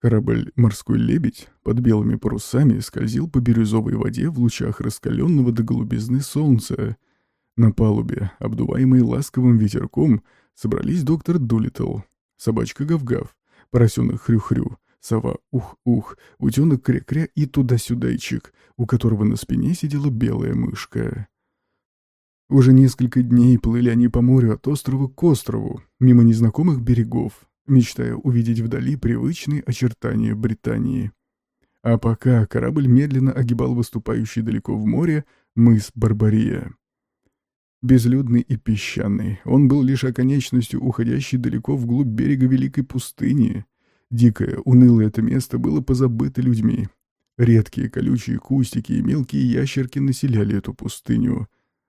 Корабль «Морской лебедь» под белыми парусами скользил по бирюзовой воде в лучах раскаленного до голубизны солнца. На палубе, обдуваемой ласковым ветерком, собрались доктор Дулитл, собачка Гав-Гав, поросенок Хрю-Хрю, сова Ух-Ух, утенок Кря-Кря и туда-сюдайчик, у которого на спине сидела белая мышка. Уже несколько дней плыли они по морю от острова к острову, мимо незнакомых берегов, мечтая увидеть вдали привычные очертания Британии. А пока корабль медленно огибал выступающий далеко в море мыс Барбария. Безлюдный и песчаный, он был лишь оконечностью, уходящей далеко вглубь берега Великой пустыни. Дикое, унылое это место было позабыто людьми. Редкие колючие кустики и мелкие ящерки населяли эту пустыню.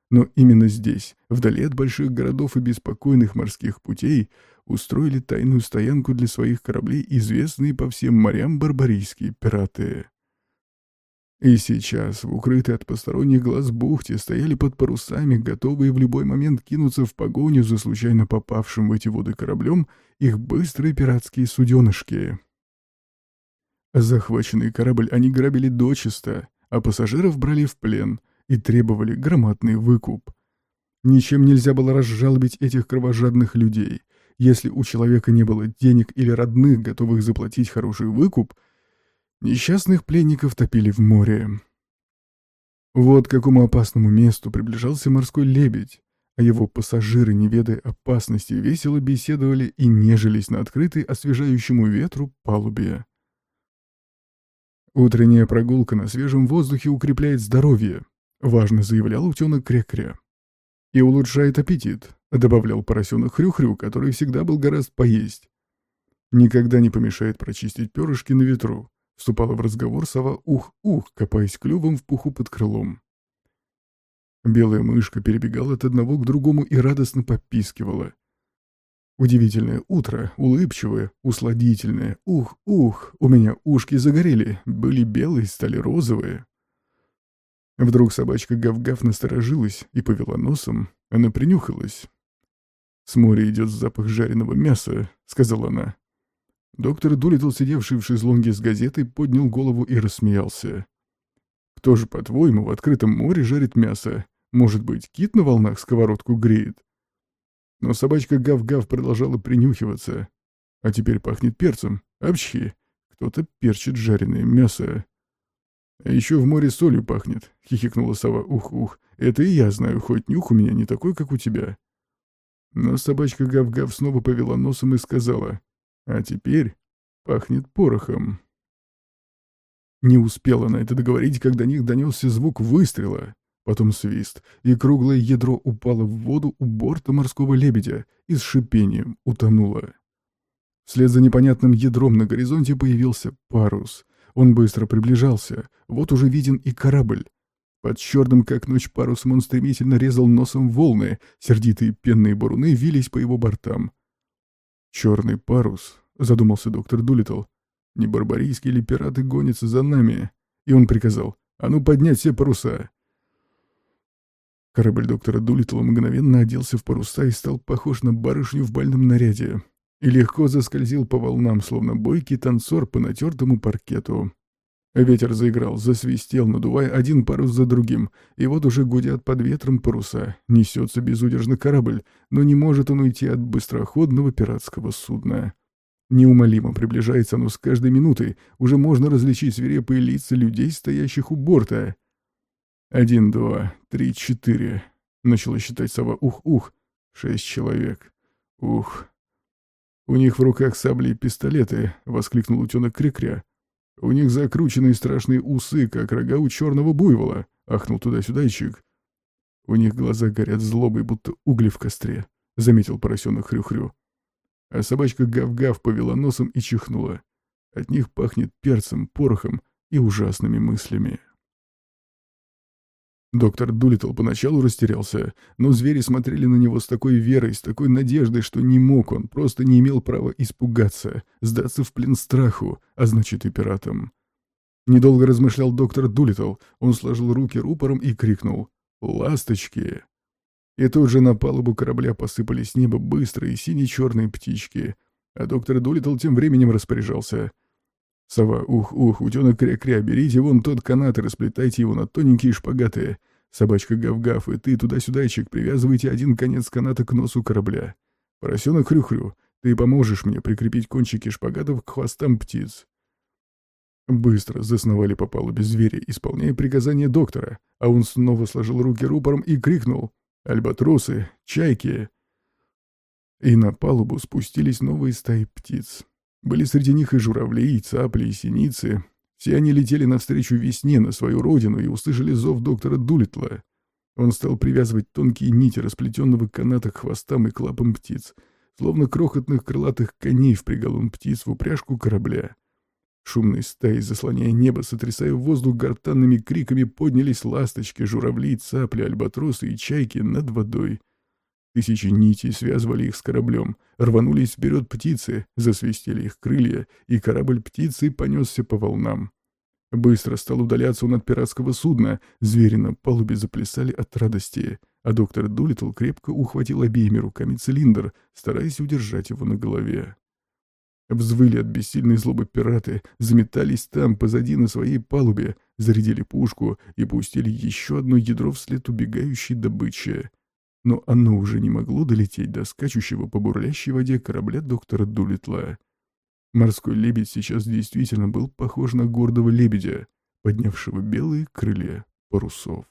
Но именно здесь, вдали от больших городов и беспокойных морских путей, устроили тайную стоянку для своих кораблей известные по всем морям барбарийские пираты. И сейчас, в укрытой от посторонних глаз бухте, стояли под парусами, готовые в любой момент кинуться в погоню за случайно попавшим в эти воды кораблем их быстрые пиратские суденышки. Захваченный корабль они грабили дочисто, а пассажиров брали в плен и требовали громадный выкуп. Ничем нельзя было разжалобить этих кровожадных людей. Если у человека не было денег или родных, готовых заплатить хороший выкуп, несчастных пленников топили в море. Вот к какому опасному месту приближался морской лебедь, а его пассажиры, не ведая опасности, весело беседовали и нежились на открытой освежающему ветру палубе. Утренняя прогулка на свежем воздухе укрепляет здоровье, важно заявлял утенок Кря-Кря. И улучшает аппетит, — добавлял поросенок Хрю-Хрю, который всегда был гораздо поесть. «Никогда не помешает прочистить перышки на ветру», — вступала в разговор сова «Ух-ух», копаясь клювом в пуху под крылом. Белая мышка перебегала от одного к другому и радостно попискивала. Удивительное утро, улыбчивое, усладительное. Ух-ух, у меня ушки загорели, были белые, стали розовые. Вдруг собачка Гав-Гав насторожилась и повела носом. Она принюхалась. «С моря идет запах жареного мяса», — сказала она. Доктор Дулитл, сидевший в шезлонге с газетой, поднял голову и рассмеялся. «Кто же, по-твоему, в открытом море жарит мясо? Может быть, кит на волнах сковородку греет?» Но собачка Гав-Гав продолжала принюхиваться. «А теперь пахнет перцем. Общи. Кто-то перчит жареное мясо». «А еще в море солью пахнет», — хихикнула сова. «Ух-ух. Это и я знаю, хоть нюх у меня не такой, как у тебя». Но собачка Гав-Гав снова повела носом и сказала, «А теперь пахнет порохом». Не успела она это договорить, когда до них донесся звук выстрела, потом свист, и круглое ядро упало в воду у борта морского лебедя и с шипением утонуло. Вслед за непонятным ядром на горизонте появился парус. Он быстро приближался, вот уже виден и корабль. Под черным, как ночь, парусом он стремительно резал носом волны, сердитые пенные буруны вились по его бортам. «Черный парус», — задумался доктор Дулитл. «Не барбарийские ли пираты гонятся за нами?» И он приказал, «А ну поднять все паруса!» Корабль доктора Дулитла мгновенно оделся в паруса и стал похож на барышню в бальном наряде. И легко заскользил по волнам, словно бойкий танцор по натертому паркету. Ветер заиграл, засвистел, надувая один парус за другим, и вот уже гудят под ветром паруса. Несется безудержно корабль, но не может он уйти от быстроходного пиратского судна. Неумолимо приближается оно с каждой минутой, уже можно различить свирепые лица людей, стоящих у борта. «Один, два, три, четыре», — начала считать сова. «Ух-ух, шесть человек. Ух». «У них в руках сабли и пистолеты», — воскликнул утенок Крикря. «У них закрученные страшные усы, как рога у черного буйвола», — ахнул туда-сюдайчик. «У них глаза горят злобой, будто угли в костре», — заметил поросенок Хрю-Хрю. А собачка Гав-Гав повела носом и чихнула. От них пахнет перцем, порохом и ужасными мыслями. Доктор Дулитл поначалу растерялся, но звери смотрели на него с такой верой, с такой надеждой, что не мог он, просто не имел права испугаться, сдаться в плен страху, а значит и пиратам. Недолго размышлял доктор Дулитл, он сложил руки рупором и крикнул «Ласточки!». И тут же на палубу корабля посыпались с неба быстрые сине-черные птички, а доктор Дулитл тем временем распоряжался Сова, ух-ух, утенок кря-кря, берите вон тот канат и расплетайте его на тоненькие шпагаты. Собачка гав-гав, и ты туда-сюдайчик привязывайте один конец каната к носу корабля. Поросенок хрю-хрю, ты поможешь мне прикрепить кончики шпагатов к хвостам птиц. Быстро засновали по палубе звери, исполняя приказания доктора, а он снова сложил руки рупором и крикнул «Альбатросы! Чайки!» И на палубу спустились новые стаи птиц. Были среди них и журавли, и цапли, и синицы. Все они летели навстречу весне на свою родину и услышали зов доктора Дулитла. Он стал привязывать тонкие нити расплетенного каната к хвостам и к лапам птиц, словно крохотных крылатых коней впрягал он птиц в упряжку корабля. Шумной стаей, заслоняя небо, сотрясая воздух гортанными криками, поднялись ласточки, журавли, цапли, альбатросы и чайки над водой. Тысячи нитей связывали их с кораблем. Рванулись вперед птицы, засвистели их крылья, и корабль птицы понесся по волнам. Быстро стал удаляться он от пиратского судна, звери на палубе заплясали от радости, а доктор Дулитл крепко ухватил обеими руками цилиндр, стараясь удержать его на голове. Взвыли от бессильной злобы пираты, заметались там, позади на своей палубе, зарядили пушку и пустили еще одно ядро вслед убегающей добычи но оно уже не могло долететь до скачущего по бурлящей воде корабля доктора Дулитла. Морской лебедь сейчас действительно был похож на гордого лебедя, поднявшего белые крылья парусов.